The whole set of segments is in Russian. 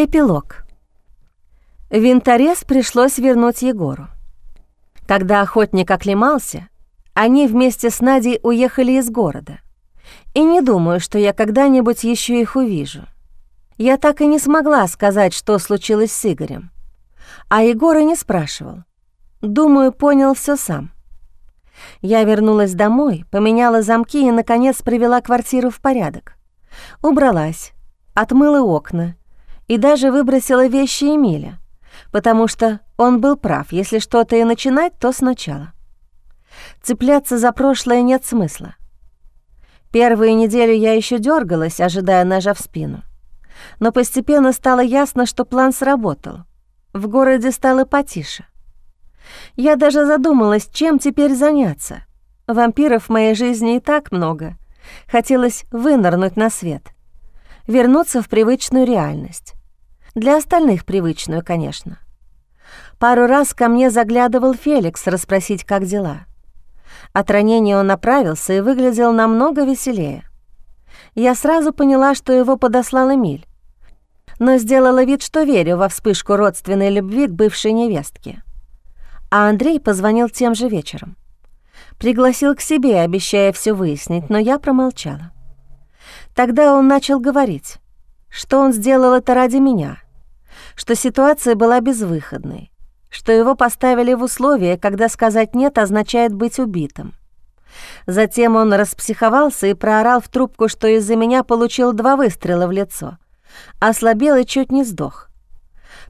Эпилог. Винторез пришлось вернуть Егору. Когда охотник оклемался, они вместе с Надей уехали из города. И не думаю, что я когда-нибудь еще их увижу. Я так и не смогла сказать, что случилось с Игорем. А Егора не спрашивал. Думаю, понял все сам. Я вернулась домой, поменяла замки и, наконец, привела квартиру в порядок. Убралась, отмыла окна и даже выбросила вещи Эмиля, потому что он был прав, если что-то и начинать, то сначала. Цепляться за прошлое нет смысла. Первые недели я еще дергалась, ожидая ножа в спину. Но постепенно стало ясно, что план сработал. В городе стало потише. Я даже задумалась, чем теперь заняться. Вампиров в моей жизни и так много. Хотелось вынырнуть на свет. Вернуться в привычную реальность. Для остальных привычную, конечно. Пару раз ко мне заглядывал Феликс расспросить, как дела. От ранения он направился и выглядел намного веселее. Я сразу поняла, что его подослал Эмиль, но сделала вид, что верю во вспышку родственной любви к бывшей невестке. А Андрей позвонил тем же вечером. Пригласил к себе, обещая все выяснить, но я промолчала. Тогда он начал говорить, что он сделал это ради меня, что ситуация была безвыходной, что его поставили в условия, когда сказать «нет» означает быть убитым. Затем он распсиховался и проорал в трубку, что из-за меня получил два выстрела в лицо, ослабел и чуть не сдох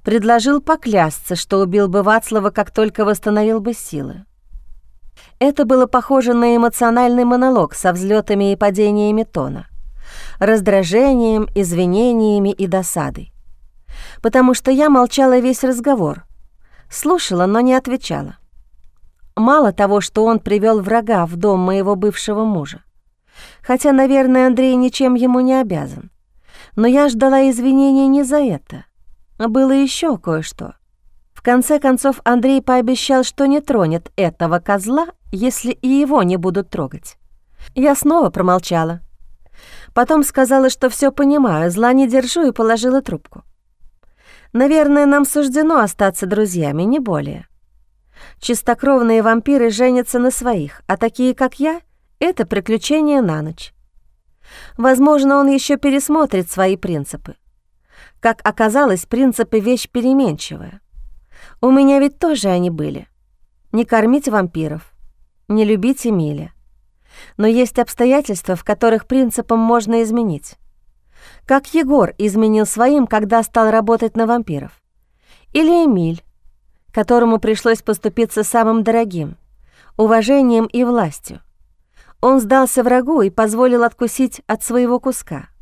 предложил поклясться, что убил бы Вацлава, как только восстановил бы силы. Это было похоже на эмоциональный монолог со взлетами и падениями тона, раздражением, извинениями и досадой. Потому что я молчала весь разговор, слушала, но не отвечала. Мало того, что он привел врага в дом моего бывшего мужа, хотя, наверное, Андрей ничем ему не обязан, но я ждала извинений не за это, было еще кое-что. В конце концов, Андрей пообещал, что не тронет этого козла, если и его не будут трогать. Я снова промолчала. Потом сказала, что все понимаю, зла не держу и положила трубку. Наверное, нам суждено остаться друзьями, не более. Чистокровные вампиры женятся на своих, а такие, как я, — это приключение на ночь. Возможно, он еще пересмотрит свои принципы. Как оказалось, принципы — вещь переменчивая. У меня ведь тоже они были. Не кормить вампиров, не любить Эмиля. Но есть обстоятельства, в которых принципам можно изменить. Как Егор изменил своим, когда стал работать на вампиров. Или Эмиль, которому пришлось поступиться самым дорогим — уважением и властью. Он сдался врагу и позволил откусить от своего куска —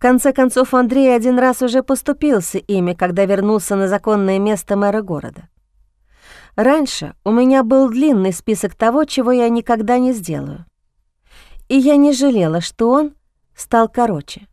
конце концов, Андрей один раз уже поступился ими, когда вернулся на законное место мэра города. Раньше у меня был длинный список того, чего я никогда не сделаю. И я не жалела, что он стал короче.